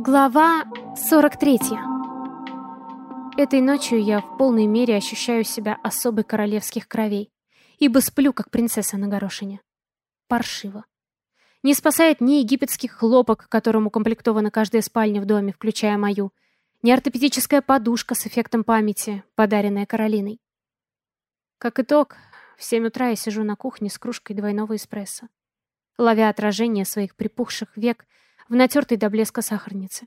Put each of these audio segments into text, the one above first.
Глава 43. Этой ночью я в полной мере ощущаю себя особой королевских кровей, ибо сплю, как принцесса на горошине. Паршиво. Не спасает ни египетских хлопок, которым укомплектована каждая спальня в доме, включая мою, ни ортопедическая подушка с эффектом памяти, подаренная Каролиной. Как итог, в 7 утра я сижу на кухне с кружкой двойного эспрессо, ловя отражение своих припухших век в натертой до блеска сахарнице.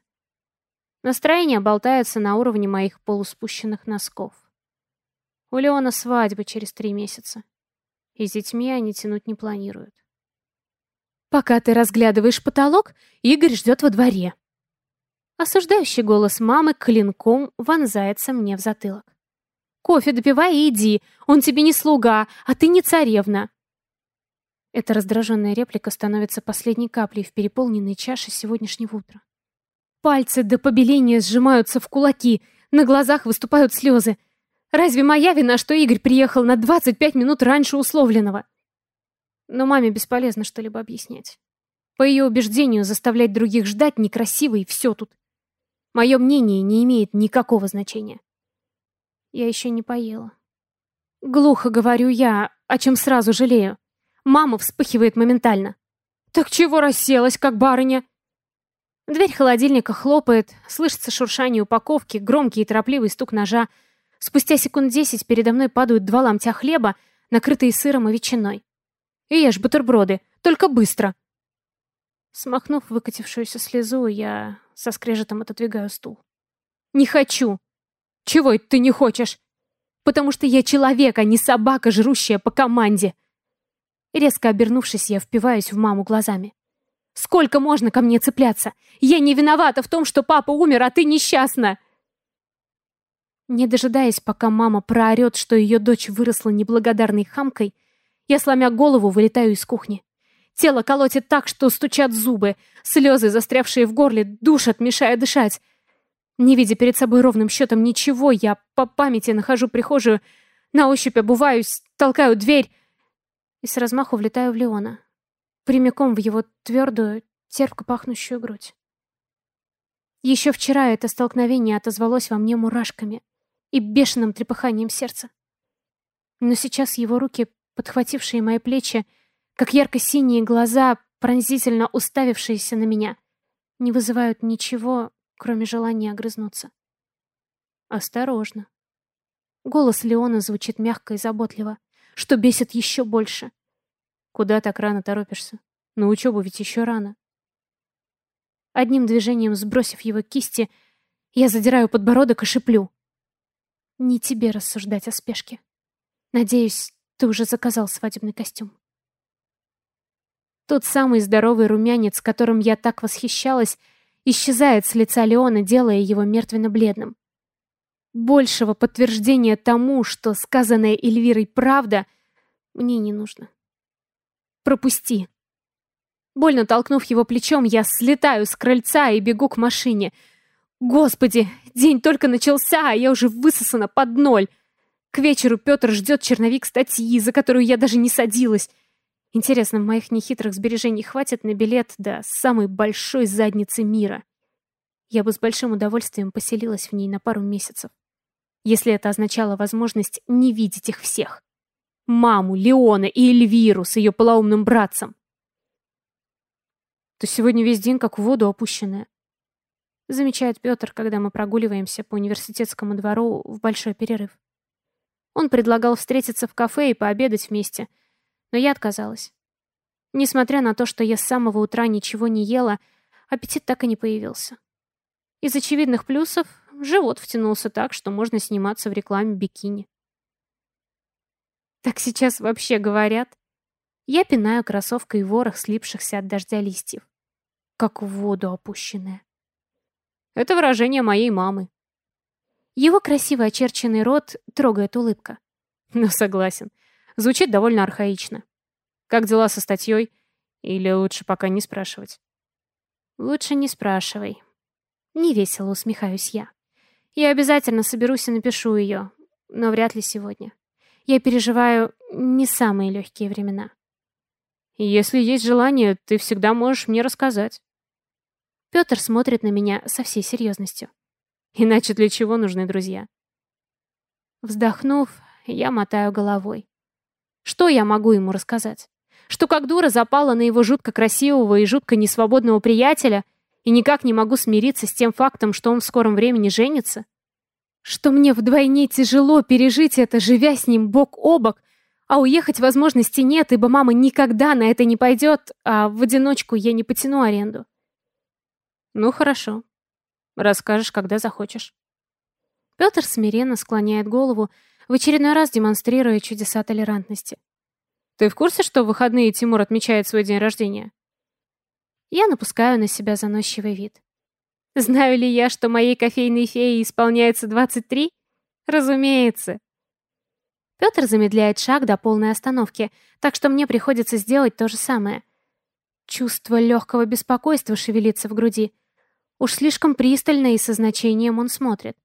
Настроение болтается на уровне моих полуспущенных носков. У Леона свадьба через три месяца. И с детьми они тянуть не планируют. «Пока ты разглядываешь потолок, Игорь ждет во дворе». Осуждающий голос мамы клинком вонзается мне в затылок. «Кофе допивай и иди, он тебе не слуга, а ты не царевна». Эта раздраженная реплика становится последней каплей в переполненной чаше сегодняшнего утра. Пальцы до побеления сжимаются в кулаки, на глазах выступают слезы. Разве моя вина, что Игорь приехал на 25 минут раньше условленного? Но маме бесполезно что-либо объяснять. По ее убеждению, заставлять других ждать некрасиво и все тут. Мое мнение не имеет никакого значения. Я еще не поела. Глухо говорю я, о чем сразу жалею. Мама вспыхивает моментально. «Так чего расселась, как барыня?» Дверь холодильника хлопает, слышится шуршание упаковки, громкий и торопливый стук ножа. Спустя секунд десять передо мной падают два ломтя хлеба, накрытые сыром и ветчиной. «Ешь бутерброды, только быстро!» Смахнув выкатившуюся слезу, я со скрежетом отодвигаю стул. «Не хочу!» «Чего это ты не хочешь?» «Потому что я человек, а не собака, жрущая по команде!» Резко обернувшись, я впиваюсь в маму глазами. «Сколько можно ко мне цепляться? Я не виновата в том, что папа умер, а ты несчастна!» Не дожидаясь, пока мама проорет, что ее дочь выросла неблагодарной хамкой, я, сломя голову, вылетаю из кухни. Тело колотит так, что стучат зубы, слезы, застрявшие в горле, душат, мешая дышать. Не видя перед собой ровным счетом ничего, я по памяти нахожу прихожую, на ощупь обуваюсь, толкаю дверь, и с размаху влетаю в Леона. Прямиком в его твердую, терпко пахнущую грудь. Еще вчера это столкновение отозвалось во мне мурашками и бешеным трепыханием сердца. Но сейчас его руки, подхватившие мои плечи, как ярко-синие глаза, пронзительно уставившиеся на меня, не вызывают ничего, кроме желания огрызнуться. Осторожно. Голос Леона звучит мягко и заботливо что бесит еще больше. Куда так рано торопишься? На учебу ведь еще рано. Одним движением сбросив его кисти, я задираю подбородок и шиплю. Не тебе рассуждать о спешке. Надеюсь, ты уже заказал свадебный костюм. Тот самый здоровый румянец, которым я так восхищалась, исчезает с лица Леона, делая его мертвенно-бледным. Большего подтверждения тому, что сказанное Эльвирой правда, мне не нужно. Пропусти. Больно толкнув его плечом, я слетаю с крыльца и бегу к машине. Господи, день только начался, а я уже высосана под ноль. К вечеру Петр ждет черновик статьи, за которую я даже не садилась. Интересно, моих нехитрых сбережений хватит на билет до самой большой задницы мира. Я бы с большим удовольствием поселилась в ней на пару месяцев если это означало возможность не видеть их всех. Маму, Леона и Эльвиру с ее полоумным братцем. То сегодня весь день как в воду опущенная. Замечает Петр, когда мы прогуливаемся по университетскому двору в большой перерыв. Он предлагал встретиться в кафе и пообедать вместе, но я отказалась. Несмотря на то, что я с самого утра ничего не ела, аппетит так и не появился. Из очевидных плюсов Живот втянулся так, что можно сниматься в рекламе бикини. Так сейчас вообще говорят. Я пинаю кроссовкой ворох слипшихся от дождя листьев. Как в воду опущенная. Это выражение моей мамы. Его красиво очерченный рот трогает улыбка. Но согласен, звучит довольно архаично. Как дела со статьей? Или лучше пока не спрашивать? Лучше не спрашивай. Невесело усмехаюсь я. Я обязательно соберусь и напишу ее, но вряд ли сегодня. Я переживаю не самые легкие времена. Если есть желание, ты всегда можешь мне рассказать. Петр смотрит на меня со всей серьезностью. Иначе для чего нужны друзья? Вздохнув, я мотаю головой. Что я могу ему рассказать? Что как дура запала на его жутко красивого и жутко несвободного приятеля и никак не могу смириться с тем фактом, что он в скором времени женится? Что мне вдвойне тяжело пережить это, живя с ним бок о бок, а уехать возможности нет, ибо мама никогда на это не пойдет, а в одиночку я не потяну аренду. Ну хорошо. Расскажешь, когда захочешь. Петр смиренно склоняет голову, в очередной раз демонстрируя чудеса толерантности. Ты в курсе, что в выходные Тимур отмечает свой день рождения? Я напускаю на себя заносчивый вид. Знаю ли я, что моей кофейной фее исполняется 23? Разумеется. Петр замедляет шаг до полной остановки, так что мне приходится сделать то же самое. Чувство легкого беспокойства шевелится в груди. Уж слишком пристально и со значением он смотрит.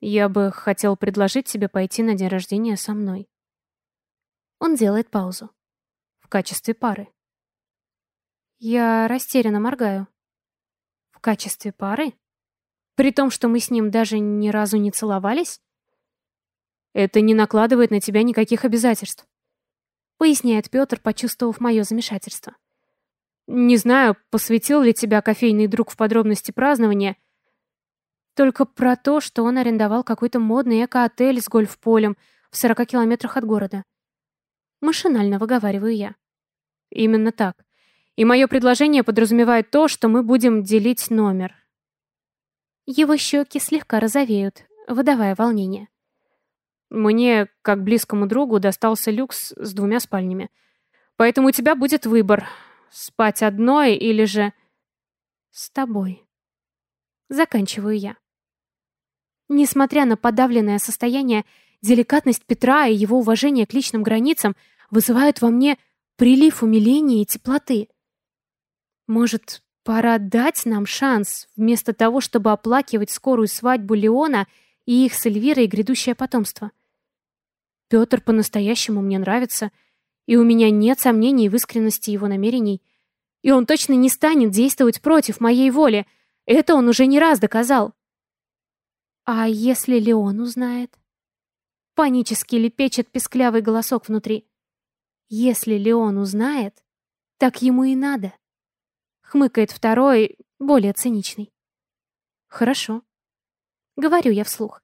Я бы хотел предложить тебе пойти на день рождения со мной. Он делает паузу. В качестве пары. Я растерянно моргаю. В качестве пары? При том, что мы с ним даже ни разу не целовались? Это не накладывает на тебя никаких обязательств. Поясняет Петр, почувствовав мое замешательство. Не знаю, посвятил ли тебя кофейный друг в подробности празднования, только про то, что он арендовал какой-то модный эко-отель с гольф-полем в 40 километрах от города. Машинально выговариваю я. Именно так. И мое предложение подразумевает то, что мы будем делить номер. Его щеки слегка розовеют, выдавая волнение. Мне, как близкому другу, достался люкс с двумя спальнями. Поэтому у тебя будет выбор. Спать одной или же... С тобой. Заканчиваю я. Несмотря на подавленное состояние, деликатность Петра и его уважение к личным границам вызывают во мне прилив умиления и теплоты. Может, пора дать нам шанс, вместо того, чтобы оплакивать скорую свадьбу Леона и их с Эльвирой грядущее потомство? Петр по-настоящему мне нравится, и у меня нет сомнений в искренности его намерений. И он точно не станет действовать против моей воли. Это он уже не раз доказал. А если Леон узнает? Панически лепечет песклявый голосок внутри. Если Леон узнает, так ему и надо. Хмыкает второй, более циничный. Хорошо. Говорю я вслух.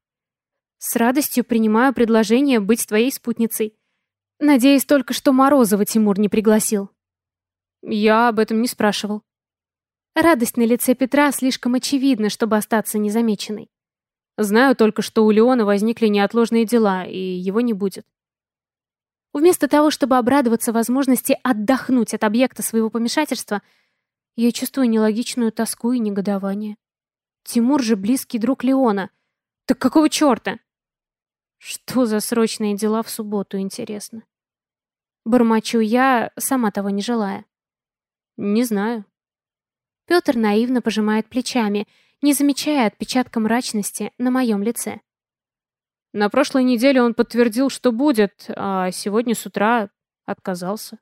С радостью принимаю предложение быть твоей спутницей. Надеюсь только, что Морозова Тимур не пригласил. Я об этом не спрашивал. Радость на лице Петра слишком очевидна, чтобы остаться незамеченной. Знаю только, что у Леона возникли неотложные дела, и его не будет. Вместо того, чтобы обрадоваться возможности отдохнуть от объекта своего помешательства, я чувствую нелогичную тоску и негодование. Тимур же близкий друг Леона. Так какого черта? Что за срочные дела в субботу, интересно? Бормочу я, сама того не желая. Не знаю. Петр наивно пожимает плечами, не замечая отпечатка мрачности на моем лице. На прошлой неделе он подтвердил, что будет, а сегодня с утра отказался.